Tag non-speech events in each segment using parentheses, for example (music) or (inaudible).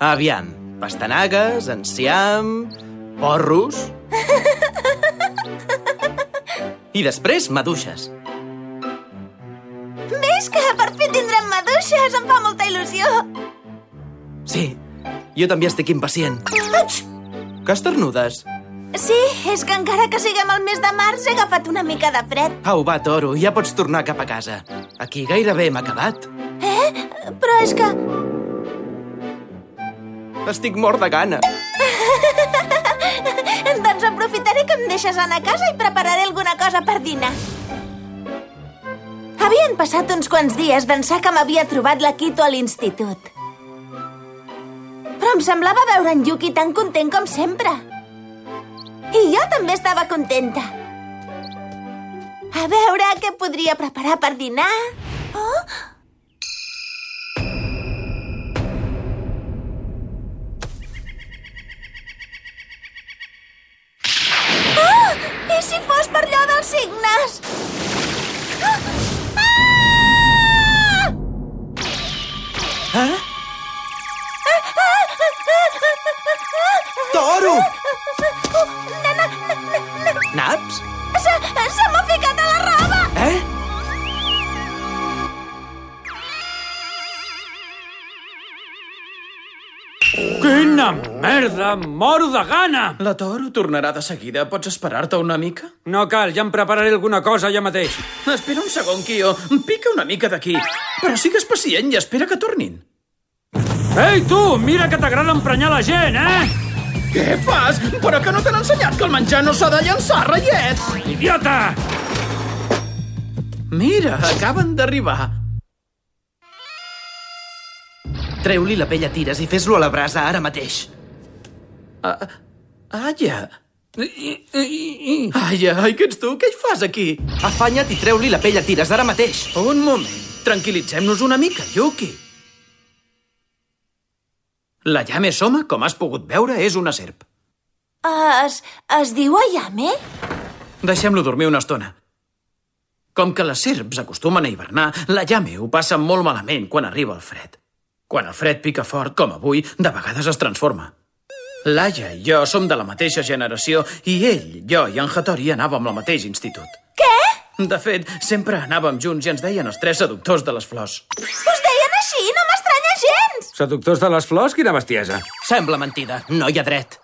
Aviam, pastanagues, enciam, porros... I després, maduixes. Ves que per fi tindrem maduixes! Em fa molta il·lusió! Sí, jo també estic impacient. Ux! Que esternudes? Sí, és que encara que siguem al mes de març he agafat una mica de fred. Au, va, toro, ja pots tornar cap a casa. Aquí gairebé hem acabat. Eh? Però és que... Estic mort de gana. (laughs) doncs aprofitaré que em deixes anar a casa i prepararé alguna cosa per dinar. Havien passat uns quants dies d'ençà que m'havia trobat la Quito a l'institut. Però em semblava veure en Yuki tan content com sempre. I jo també estava contenta. A veure què podria preparar per dinar. Allò Quina merda! Moro de gana! La Toro tornarà de seguida. Pots esperar-te una mica? No cal, ja em prepararé alguna cosa ja mateix. Espera un segon, Kio. Pica una mica d'aquí. Però sigues pacient i espera que tornin. Ei, tu! Mira que t'agrada emprenyar la gent, eh? Què fas? Però que no t'han ensenyat que el menjar no s'ha de llançar, reiet! Idiota! Mira, acaben d'arribar. Treu-li la pell a tires i fes-lo a la brasa ara mateix. Ah, Aya. Aya, ai, que ets tu? Què hi fas aquí? Afanya't i treu-li la pell a tires ara mateix. Un moment. Tranquil·litzem-nos una mica, Yuki. La llame Soma, com has pogut veure, és una serp. Es, es diu Ayame? Deixem-lo dormir una estona. Com que les serps acostumen a hivernar, la llame ho passa molt malament quan arriba el fred. Quan el fred pica fort, com avui, de vegades es transforma. Laia i jo som de la mateixa generació i ell, jo i en Hattori anàvem al mateix institut. Què? De fet, sempre anàvem junts i ens deien els tres seductors de les flors. Us deien així? No m'estranya gens! Seductors de les flors? Quina bestiesa. Sembla mentida, no hi ha dret.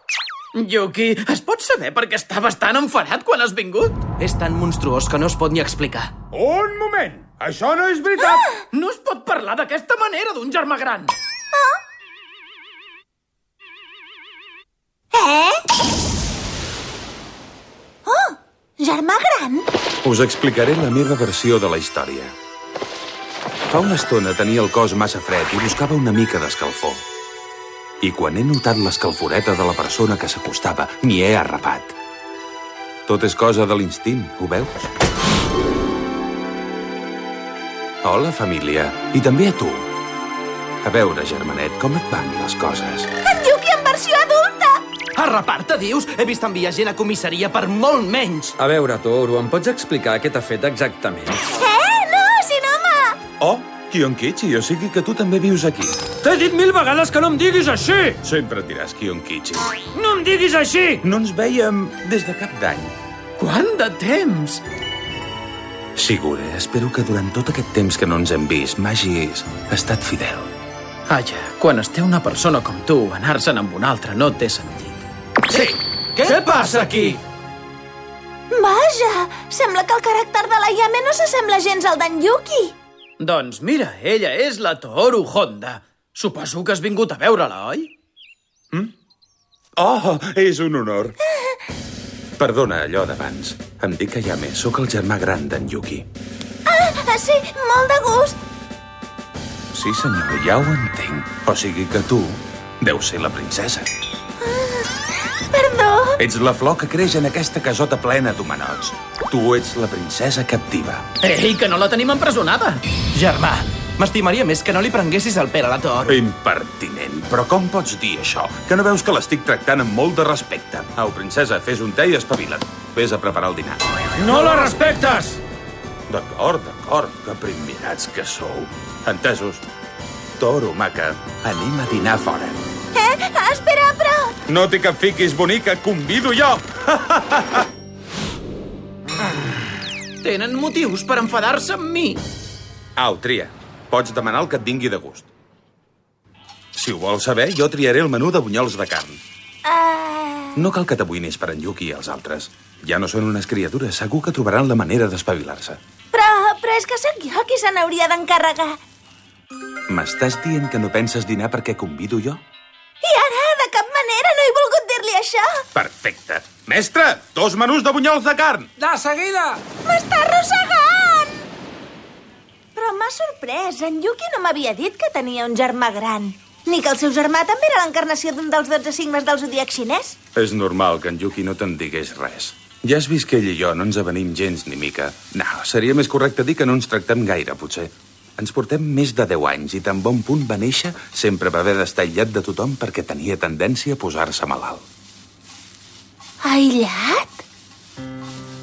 Yuki, es pot saber per què estaves tan enfadat quan has vingut? És tan monstruós que no es pot ni explicar. Un moment! Això no és veritat! No es pot parlar d'aquesta manera d'un germà gran. Eh? Oh, germà gran? Us explicaré la meva versió de la història. Fa una estona tenia el cos massa fred i buscava una mica d'escalfor. I quan he notat l'escalforeta de la persona que s'acostava, m'hi he arrapat. Tot és cosa de l'instint, ho veus? Hola, família. I també a tu. A veure, germanet, com et van les coses? En Yuki en versió adulta! Arrapar-te, dius? He vist enviar gent a comissaria per molt menys. A veure, Toro, em pots explicar què t'ha fet exactament? Eh? No, sin home! Oh, Kionkichi, o sigui que tu també vius aquí. T'he dit mil vegades que no em diguis així! Sempre et diràs Kionkichi. No em diguis així! No ens veiem des de cap d'any. Quant de temps? Sigure, espero que durant tot aquest temps que no ens hem vist m'hagis estat fidel. Vaja, quan es té una persona com tu, anar-se'n amb una altra no té sentit. Sí! Què, Què passa aquí? Vaja, sembla que el caràcter de la Yame no s'assembla gens al d'en Yuki. Doncs mira, ella és la Toru Honda. Suposo que has vingut a veure-la, oi? Oh, és un honor. (laughs) Perdona allò d'abans. Em dic Ayame, sóc el germà gran d'en Yuki. Ah, sí, molt de gust. Sí, senyor, ja ho entenc. O sigui que tu deus ser la princesa. Perdó. Ets la flor que creix en aquesta casota plena d'humanots. Tu ets la princesa captiva. Ei, que no la tenim empresonada. Germà, m'estimaria més que no li prenguessis el pèl a la Toru. Impertinent. Però com pots dir això? Que no veus que l'estic tractant amb molt de respecte? Au, princesa, fes un te i espavila't. Vés a preparar el dinar. No la respectes! D'acord, d'acord, que primirats que sou. Entesos. Toro, maca, anem a dinar fora. Eh? Espera, però... No t'hi cap fiquis, bonica, convido jo! Tenen motius per enfadar-se amb mi. Au, tria. Pots demanar el que et vingui de gust. Si ho vols saber, jo triaré el menú de bunyols de carn. Uh... No cal que t'amoïnis per en Yuki i els altres. Ja no són unes criatures, segur que trobaran la manera d'espavilar-se. Però, però és que sóc jo qui se n'hauria d'encarregar. M'estàs dient que no penses dinar perquè convido jo? I ara, de cap manera, no he volgut dir-li això. Perfecte. Mestre, dos menús de bunyols de carn. De seguida! M'està arrossegant! Però m'ha sorprès. En Yuki no m'havia dit que tenia un germà gran. Ni que el seu germà també era l'encarnació d'un dels 12 signes del zodiac xinès. És normal que en Yuki no te'n digués res. Ja has vist que ell i jo no ens avenim gens ni mica. No, seria més correcte dir que no ens tractem gaire, potser. Ens portem més de 10 anys i tan bon punt va néixer sempre va haver d'estar aïllat de tothom perquè tenia tendència a posar-se malalt. Aïllat?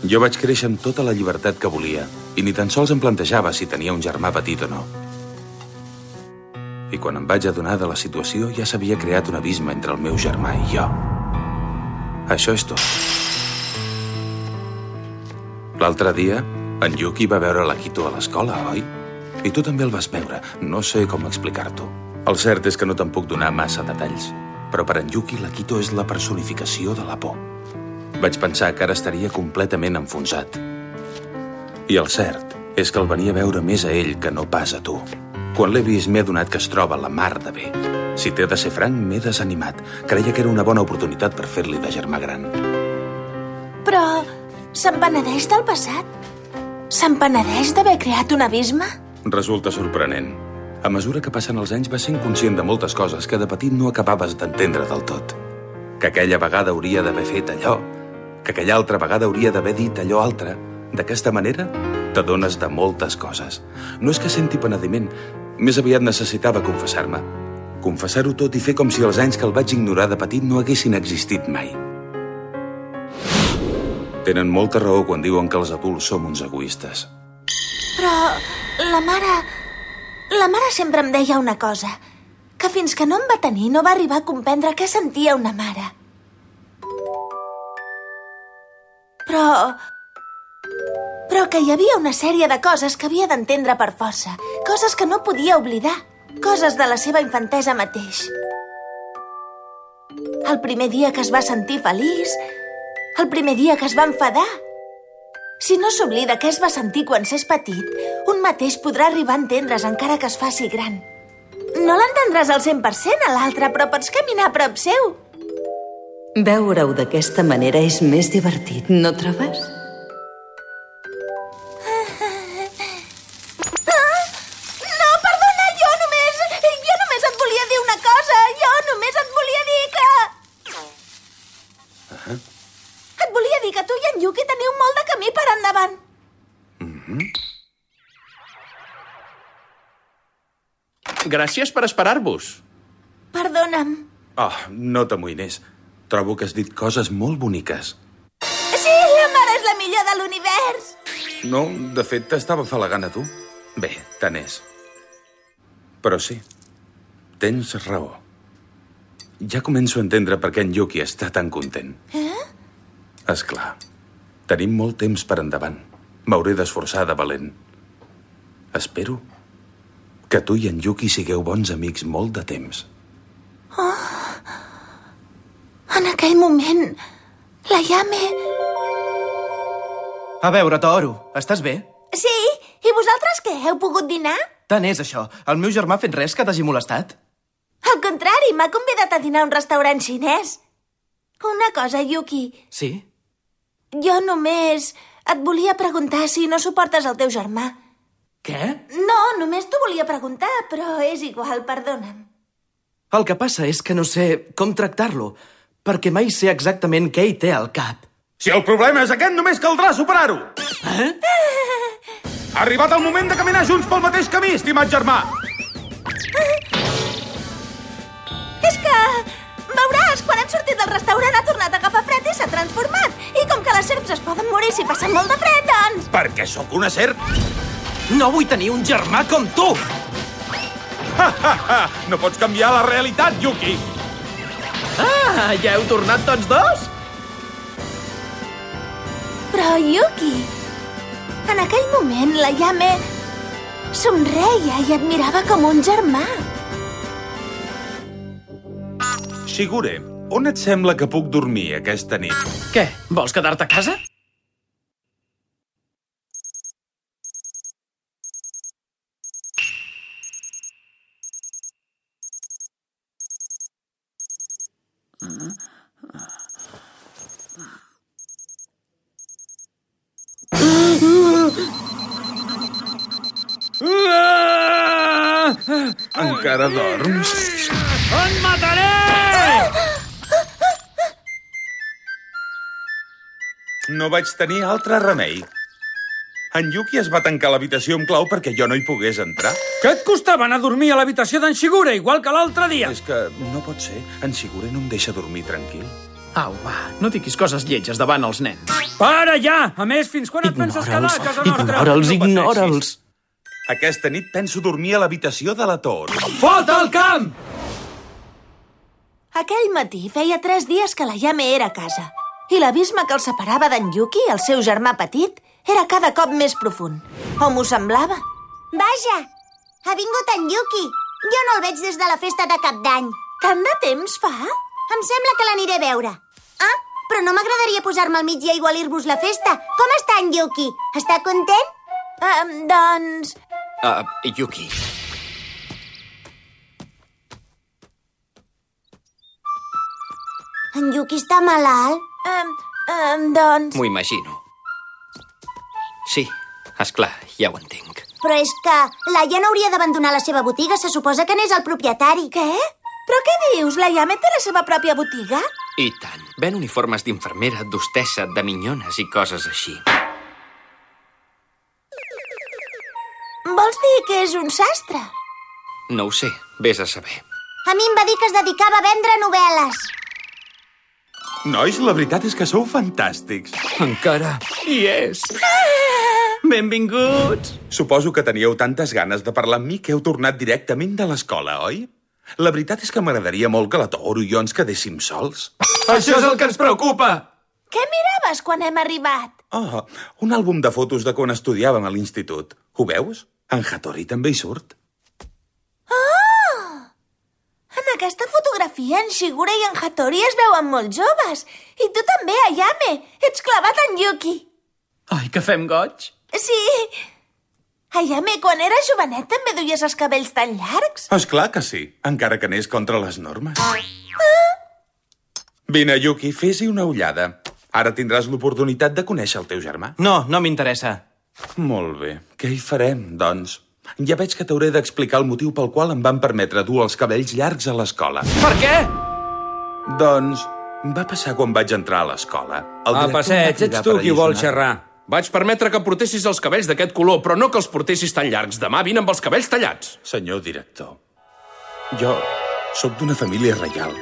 Jo vaig créixer amb tota la llibertat que volia i ni tan sols em plantejava si tenia un germà petit o no. I quan em vaig adonar de la situació ja s'havia creat un abisme entre el meu germà i jo. Això és tot. L'altre dia, en Yuki va veure l'Akito a l'escola, oi? I tu també el vas veure. No sé com explicar-t'ho. El cert és que no te'n puc donar massa detalls, però per en Yuki l'Akito és la personificació de la por. Vaig pensar que ara estaria completament enfonsat. I el cert és que el venia a veure més a ell que no pas a tu. Quan l'he vist m'he adonat que es troba la mar de bé. Si t'he de ser franc, m'he desanimat. Creia que era una bona oportunitat per fer-li de germà gran. Però se'n penedeix del passat? Se'n penedeix d'haver creat un abisme? Resulta sorprenent. A mesura que passen els anys vas sent conscient de moltes coses que de petit no acabaves d'entendre del tot. Que aquella vegada hauria d'haver fet allò, que aquella altra vegada hauria d'haver dit allò altre. D'aquesta manera, t'adones de moltes coses. No és que senti penediment, més aviat necessitava confessar-me. Confessar-ho tot i fer com si els anys que el vaig ignorar de petit no haguessin existit mai. Tenen molta raó quan diuen que els adults som uns egoistes. Però la mare... La mare sempre em deia una cosa, que fins que no em va tenir no va arribar a comprendre què sentia una mare. Però... Però que hi havia una sèrie de coses que havia d'entendre per força, coses que no podia oblidar, coses de la seva infantesa mateix. El primer dia que es va sentir feliç, el primer dia que es va enfadar, si no s'oblida què es va sentir quan s'és petit, un mateix podrà arribar a entendre's encara que es faci gran. No l'entendràs al 100% a l'altre, però pots caminar a prop seu. Veure-ho d'aquesta manera és més divertit, no trobes? Gràcies per esperar-vos. Perdona'm. Oh, no t'amoïnés. Trobo que has dit coses molt boniques. Sí, la mare és la millor de l'univers. No, de fet, t'estava falagant a tu. Bé, tant és. Però sí, tens raó. Ja començo a entendre per què en Yuki està tan content. Eh? És clar. Tenim molt temps per endavant. M'hauré d'esforçar de valent. Espero que tu i en Yuki sigueu bons amics molt de temps. En aquell moment, la Yame... A veure, Toro, estàs bé? Sí? I vosaltres què? Heu pogut dinar? Tant és això. El meu germà ha fet res que t'hagi molestat? Al contrari, m'ha convidat a dinar a un restaurant xinès. Una cosa, Yuki. Sí? Jo només et volia preguntar si no suportes el teu germà. Què? No, només t'ho volia preguntar, però és igual, perdona'm. El que passa és que no sé com tractar-lo, perquè mai sé exactament què hi té al cap. Si el problema és aquest, només caldrà superar-ho. Eh? Ha arribat el moment de caminar junts pel mateix camí, estimat germà. És que... Veuràs, quan hem sortit del restaurant ha tornat a agafar fred i s'ha transformat. I com que les serps es poden morir si passen molt de fred, doncs... Perquè sóc una serp. No vull tenir un germà com tu! No pots canviar la realitat, Yuki! Ah, ja heu tornat tots dos? Però, Yuki, en aquell moment la Yame somreia i et mirava com un germà. Shigure, on et sembla que puc dormir aquesta nit? Què, vols quedar-te a casa? Encara dorms? Et mataré! No vaig tenir altre remei. En Yuki es va tancar l'habitació amb clau perquè jo no hi pogués entrar. Què et costava anar a dormir a l'habitació d'en Shigure, igual que l'altre dia? És que no pot ser. En Shigure no em deixa dormir tranquil. Au, va, no diguis coses lletges davant els nens. Para ja! A més, fins quan et penses quedar a casa nostra? ignora'ls, No ignora'ls. Aquesta nit penso dormir a l'habitació de la Tor. Fot al camp! Aquell matí feia tres dies que la Yame era a casa i l'abisme que el separava d'en Yuki, el seu germà petit, era cada cop més profund. O m'ho semblava. Vaja, ha vingut en Yuki. Jo no el veig des de la festa de cap d'any. Tant de temps fa? Em sembla que l'aniré a veure. Ah, però no m'agradaria posar-me al mig i aigualir-vos la festa. Com està en Yuki? Està content? Um, doncs... Uh, Yuki, En Yuki està malalt? Um, um, doncs... m'ho imagino. Sí, és clar, ja ho entenc. Però és que l'Aia no hauria d'abandonar la seva botiga. Se suposa que n'és el propietari. Què? Però què dius? La Yame té la seva pròpia botiga? I tant. Ven uniformes d'infermera, d'hostessa, de minyones i coses així. Vols dir que és un sastre? No ho sé, vés a saber. A mi em va dir que es dedicava a vendre novel·les. Nois, la veritat és que sou fantàstics. Encara hi és. Benvinguts! Suposo que teníeu tantes ganes de parlar amb mi que heu tornat directament de l'escola, oi? La veritat és que m'agradaria molt que la Toro i jo ens quedéssim sols. Això és el que ens preocupa! Què miraves quan hem arribat? Oh, un àlbum de fotos de quan estudiàvem a l'institut. Ho veus? En Hattori també hi surt. En aquesta fotografia, en Shigure i en Hattori es veuen molt joves. I tu també, Ayame. Ets clavat en Yuki. Ai, que fem goig? Sí. Ayame, quan eres jovenet també duies els cabells tan llargs? És clar que sí, encara que anés contra les normes. Vine, Yuki, fes-hi una ullada. Ara tindràs l'oportunitat de conèixer el teu germà. No, no m'interessa. Molt bé. Què hi farem, doncs? Ja veig que t'hauré d'explicar el motiu pel qual em van permetre dur els cabells llargs a l'escola. Per què? Doncs va passar quan vaig entrar a l'escola. El A passeig, ets tu qui vol xerrar. Vaig permetre que portessis els cabells d'aquest color, però no que els portessis tan llargs. Demà vine amb els cabells tallats. Senyor director, jo sóc d'una família reial.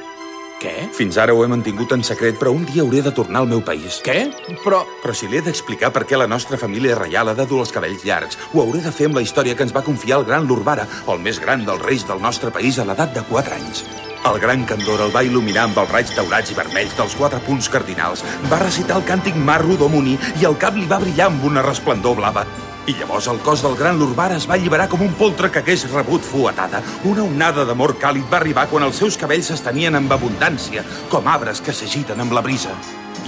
Què? Fins ara ho he mantingut en secret, però un dia hauré de tornar al meu país. Què? Però... Però si li he d'explicar per què la nostra família reial ha de dur els cabells llargs, ho hauré de fer amb la història que ens va confiar el gran Lurbara, el més gran dels reis del nostre país a l'edat de 4 anys. El gran Candor el va il·luminar amb els raigs daurats i vermells dels quatre punts cardinals. Va recitar el càntic Marru Domuni i el cap li va brillar amb una resplendor blava. I llavors el cos del gran Lurbara es va alliberar com un poltre que hagués rebut fuetada. Una onada d'amor càlid va arribar quan els seus cabells s'estenien amb abundància, com arbres que s'agiten amb la brisa.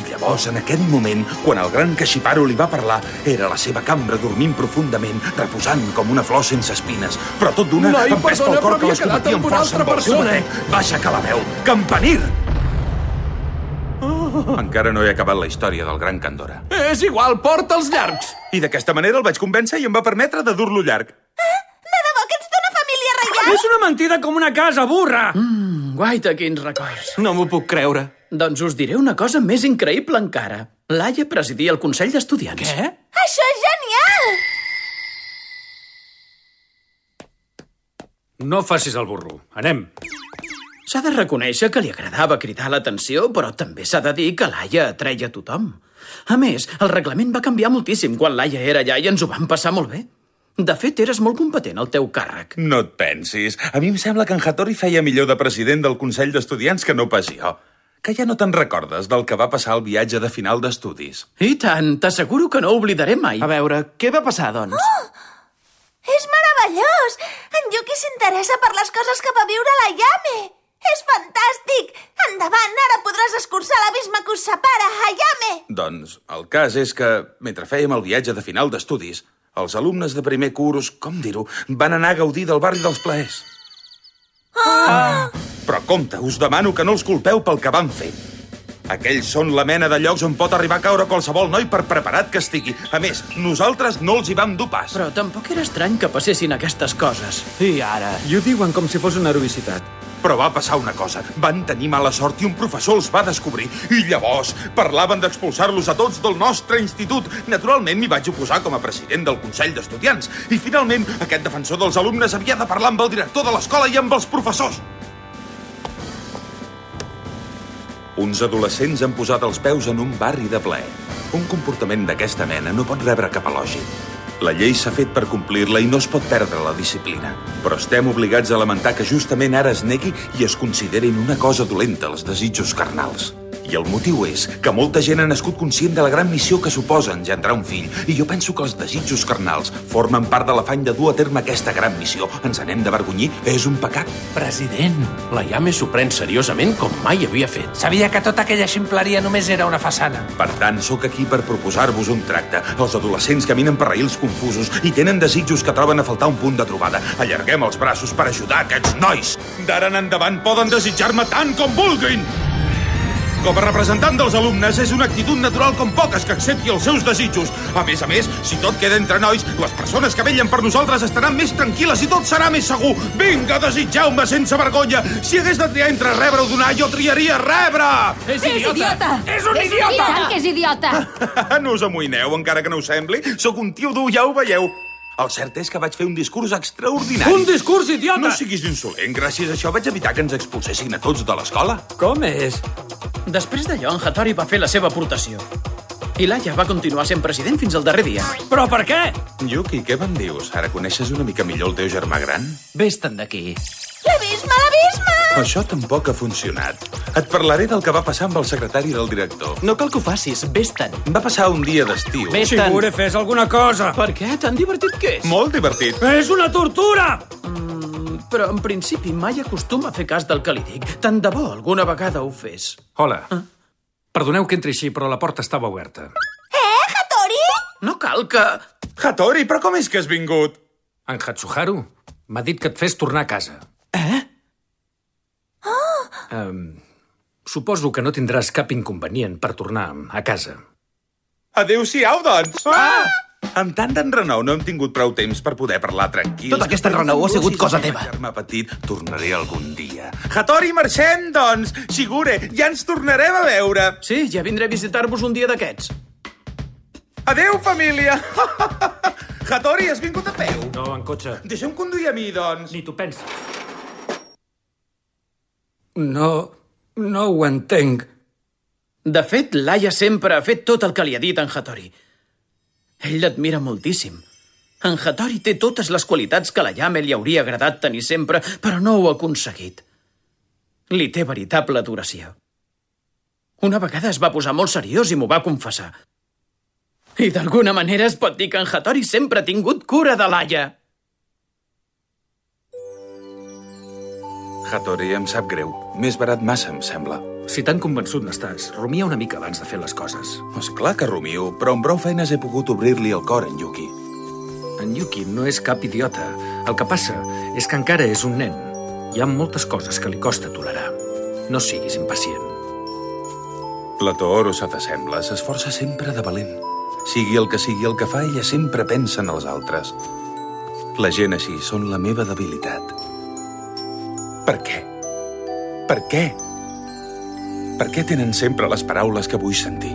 I llavors, en aquest moment, quan el gran Kashiparo li va parlar, era la seva cambra dormint profundament, reposant com una flor sense espines, però tot d'una empès pel cor que havia les quedat convertia en amb força amb el seu persona. batec. Va aixecar la veu. Campanir! Encara no he acabat la història del gran Candora. És igual, porta'ls llargs. I d'aquesta manera el vaig convèncer i em va permetre de dur-lo llarg. De debò que ets d'una família reial? És una mentida com una casa, burra! Mm, guaita, quins records. No m'ho puc creure. Doncs us diré una cosa més increïble encara. Laia presidia el Consell d'Estudiants. Què? Això és genial! No facis el burro. Anem. S'ha de reconèixer que li agradava cridar l'atenció, però també s'ha de dir que Laia atreia tothom. A més, el reglament va canviar moltíssim quan Laia era allà i ens ho vam passar molt bé. De fet, eres molt competent al teu càrrec. No et pensis. A mi em sembla que en Hattori feia millor de president del Consell d'Estudiants que no pas jo. Que ja no te'n recordes del que va passar al viatge de final d'estudis. I tant, t'asseguro que no ho oblidaré mai. A veure, què va passar, doncs? És meravellós! En Yuki s'interessa per les coses que va viure la Yame! És fantàstic! Endavant, ara podràs escurçar l'abisme que us separa, Hayame! Doncs el cas és que, mentre fèiem el viatge de final d'estudis, els alumnes de primer curs, com dir-ho, van anar a gaudir del barri dels plaers. Ah! Però compte, us demano que no els culpeu pel que van fer. Aquells són la mena de llocs on pot arribar a caure qualsevol noi per preparat que estigui. A més, nosaltres no els hi vam dur pas. Però tampoc era estrany que passessin aquestes coses. I ara? I ho diuen com si fos una heroïcitat. Però va passar una cosa. Van tenir mala sort i un professor els va descobrir. I llavors parlaven d'expulsar-los a tots del nostre institut. Naturalment m'hi vaig oposar com a president del Consell d'Estudiants. I finalment aquest defensor dels alumnes havia de parlar amb el director de l'escola i amb els professors. Uns adolescents han posat els peus en un barri de plaer. Un comportament d'aquesta mena no pot rebre cap elogi. La llei s'ha fet per complir-la i no es pot perdre la disciplina. Però estem obligats a lamentar que justament ara es negui i es considerin una cosa dolenta els desitjos carnals. I el motiu és que molta gent ha nascut conscient de la gran missió que suposa engendrar un fill. I jo penso que els desitjos carnals formen part de l'afany de dur a terme aquesta gran missió. Ens anem d'avergonyir? És un pecat. President, la Yame s'ho pren seriosament com mai havia fet. Sabia que tota aquella ximpleria només era una façana. Per tant, sóc aquí per proposar-vos un tracte. Els adolescents caminen per raïls confusos i tenen desitjos que troben a faltar un punt de trobada. Allarguem els braços per ajudar aquests nois. D'ara en endavant poden desitjar-me tant com vulguin. Com a representant dels alumnes, és una actitud natural com poques que accepti els seus desitjos. A més a més, si tot queda entre nois, les persones que vellen per nosaltres estaran més tranquil·les i tot serà més segur. Vinga, desitgeu-me sense vergonya. Si hagués de triar entre rebre o donar, jo triaria rebre. És idiota! És un I tant que és idiota! (laughs) no us amoïneu, encara que no ho sembli. Sóc un tio dur, ja ho veieu. El cert és que vaig fer un discurs extraordinari. Un discurs idiota! No siguis insolent. Gràcies a això vaig evitar que ens expulsessin a tots de l'escola. Com és? Després d'allò, en Hattori va fer la seva aportació. I Laia va continuar sent president fins al darrer dia. Però per què? Yuki, què me'n dius? Ara coneixes una mica millor el teu germà gran? Vés-te'n d'aquí. L'abisme, l'abisme! Això tampoc ha funcionat. Et parlaré del que va passar amb el secretari del director. No cal que ho facis, vés-te'n. Va passar un dia d'estiu. Vés-te'n. Sigure, fes alguna cosa! Per què? Tan divertit que és? Molt divertit. És una tortura! Però en principi mai acostuma a fer cas del que li dic. Tant de bo alguna vegada ho fes. Hola. Perdoneu que entri així, però la porta estava oberta. Eh, Hattori? No cal que... Hattori, però com és que has vingut? En Hatsuharu m'ha dit que et fes tornar a casa. Eh? Um, suposo que no tindràs cap inconvenient per tornar a casa. Adéu-siau, doncs. Ah! Amb tant d'enrenou no hem tingut prou temps per poder parlar tranquils. Tota aquesta enrenou ha sigut cosa teva. Germà petit, tornaré algun dia. Hattori, marxem, doncs! Sigure, ja ens tornarem a veure. Sí, ja vindré a visitar-vos un dia d'aquests. Adéu, família! (laughs) Hattori, has vingut a peu? No, en cotxe. Deixa'm conduir a mi, doncs. Ni t'ho penses. No... no ho entenc. De fet, Laia sempre ha fet tot el que li ha dit en Hattori. Ell l'admira moltíssim. En Hattori té totes les qualitats que la Yame li hauria agradat tenir sempre, però no ho ha aconseguit. Li té veritable adoració. Una vegada es va posar molt seriós i m'ho va confessar. I d'alguna manera es pot dir que en Hattori sempre ha tingut cura de Laia. Hattori, em sap greu. M'he barat massa, em sembla. Si tan convençut n'estàs, rumia una mica abans de fer les coses. És clar que rumio, però amb prou feines he pogut obrir-li el cor en Yuki. En Yuki no és cap idiota. El que passa és que encara és un nen. Hi ha moltes coses que li costa tolerar. No siguis impacient. La Tooro se t'assembla, s'esforça sempre de valent. Sigui el que sigui el que fa, ella sempre pensa en els altres. La gent així són la meva debilitat. Per què? Per què? Per què tenen sempre les paraules que vull sentir?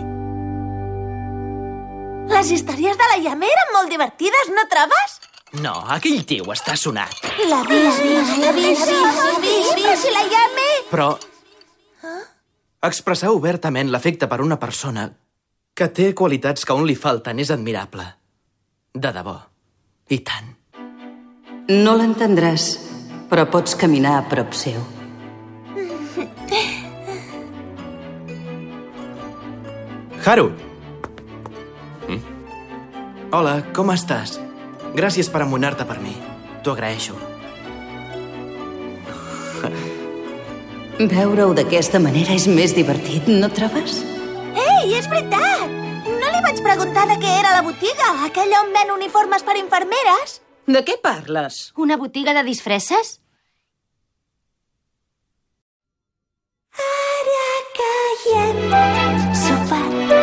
Les històries de la Yame eren molt divertides, no trobes? No, aquell tio està sonat. L'abisme, l'abisme, l'abisme... Però si la Yame... Però... Expressar obertament l'afecte per una persona que té qualitats que a un li falten és admirable. De debò. I tant. No l'entendràs, però pots caminar a prop seu. Haru! Hola, com estàs? Gràcies per amonar-te per mi. T'ho agraeixo. Veure-ho d'aquesta manera és més divertit, no trobes? Ei, és veritat! No li vaig preguntar de què era la botiga, aquella on ven uniformes per infermeres. De què parles? Una botiga de disfresses? Ara caiem, sopant,